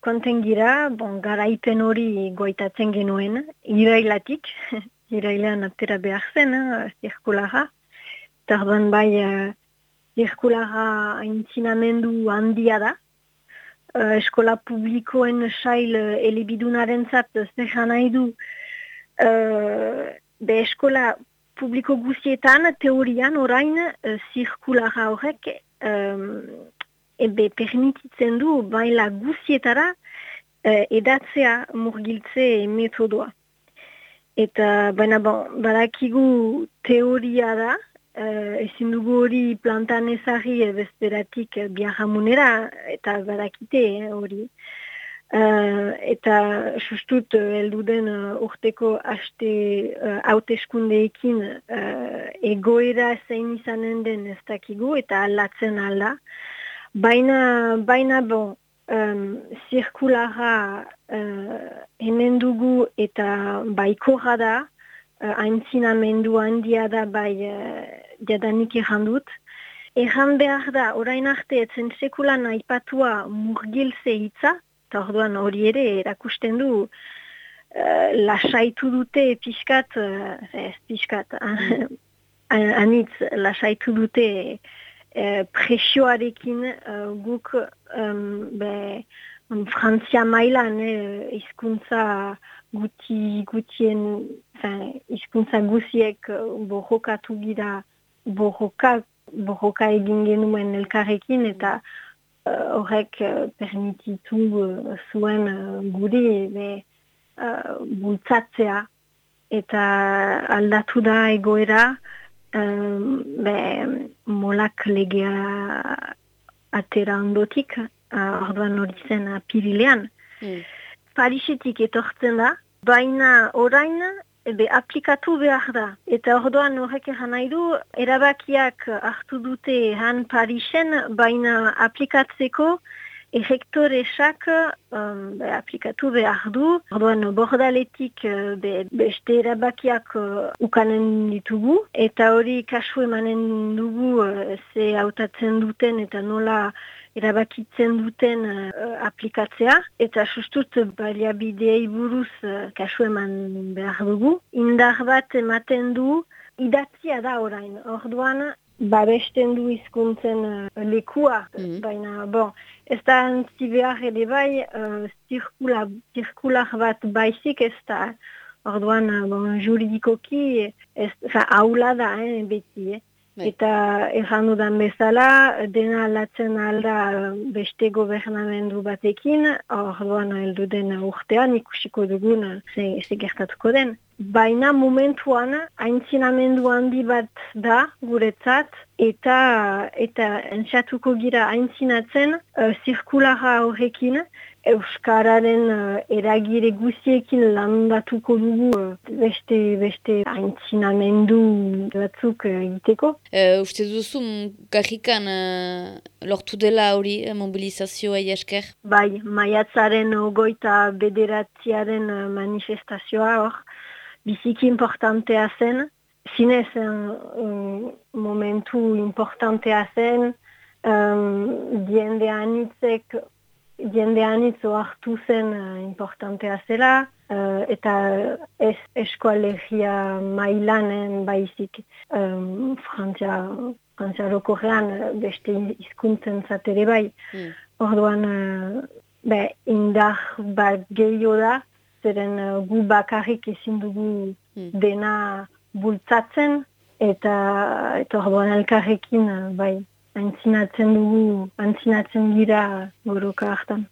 konten gira, bon, garaipen hori goitatzen genuen, irailatik, irailan aptera behar zen, uh, zirkulara. Tardan bai, uh, zirkulara aintzinamendu handia da. Uh, eskola publikoen sail uh, elebidunaren zat, zer nahi du, uh, be eskola publiko guzietan, teorian orain, uh, zirkulara horrek, um, ebe permititzen du baila guzietara uh, edatzea murgiltze metodoa. Eta baina bon, badakigu teoria da, uh, ezin dugu hori plantan ezari bezperatik biarramunera, eta badakite hori. Uh, eta sustut uh, elduden uh, urteko haste uh, hauteskundeekin uh, egoera zein izanen den ez dakigu eta alatzen alda. Baina, baina bon, um, zirkulara uh, hemen dugu eta baikorra da, uh, aintzinamendu handia da bai uh, jadanik errandut. Erran behar da, orain arte etzen sekulan aipatua murgilze hitza, eta orduan hori ere erakusten du, uh, lasaitu dute pixkat, uh, ez pixkat, anitz, lasaitu dute e, presioarekin uh, guk um, be, um, Frantzia mailan eh, izkuntza guti, gutien izkuntza guziek borrokatu gira borroka, borroka egin genuen elkarrekin eta horrek uh, permititu uh, zuen uh, guri be, bultzatzea. Eta aldatu da egoera um, be, molak legea atera ondotik, uh, orduan hori zen apirilean. Mm. Parisetik etortzen da, baina orain ebe aplikatu behar da. Eta orduan horrek eran nahi du, erabakiak hartu dute han Parisen, baina aplikatzeko Errektoresak um, be, aplikatu behar du. Orduan, bordaletik uh, be, beste erabakiak uh, ukanen ditugu. Eta hori kasu emanen dugu uh, ze hautatzen duten eta nola erabakitzen duten uh, aplikatzea. Eta sustut baliabideei buruz uh, kasu eman behar dugu. Indar bat ematen du idatzia da orain. Orduan, babesten du izkuntzen uh, lekua, mm baina, bon, ez da antzi behar ere bai, uh, zirkula, zirkular bat baizik ez da, orduan, uh, bon, juridikoki, ez, fa, haula da, eh, beti, eh. Bai. Eta erran dudan bezala, dena alatzen alda beste gobernamendu batekin, orduan heldu den urtean ikusiko dugun ze, ze gertatuko den. Baina momentuan aintzinamendu handi bat da guretzat eta eta entxatuko gira aintzinatzen uh, zirkulara horrekin Euskararen uh, eragire guziekin landatuko dugu uh, beste, beste aintzinamendu batzuk uh, egiteko. Uh, uste duzu, garrikan uh, lortu dela hori mobilizazioa esker? Bai, maiatzaren ogoita bederatziaren manifestazioa hor, biziki importantea zen. Zinez, um, momentu importantea zen, um, diende anitzek jende anitzo hartu zen uh, importantea zela, uh, eta ez eskualegia mailanen baizik um, Frantzia, Frantzia rokorrean beste izkuntzen zatere bai. Mm. Orduan, uh, be, indar bat gehiago da, zeren uh, gu bakarrik ezin dugu mm. dena bultzatzen, eta, eta orduan elkarrekin uh, bai. Antzinatzen dugu, antzinatzen gira goroka hartan.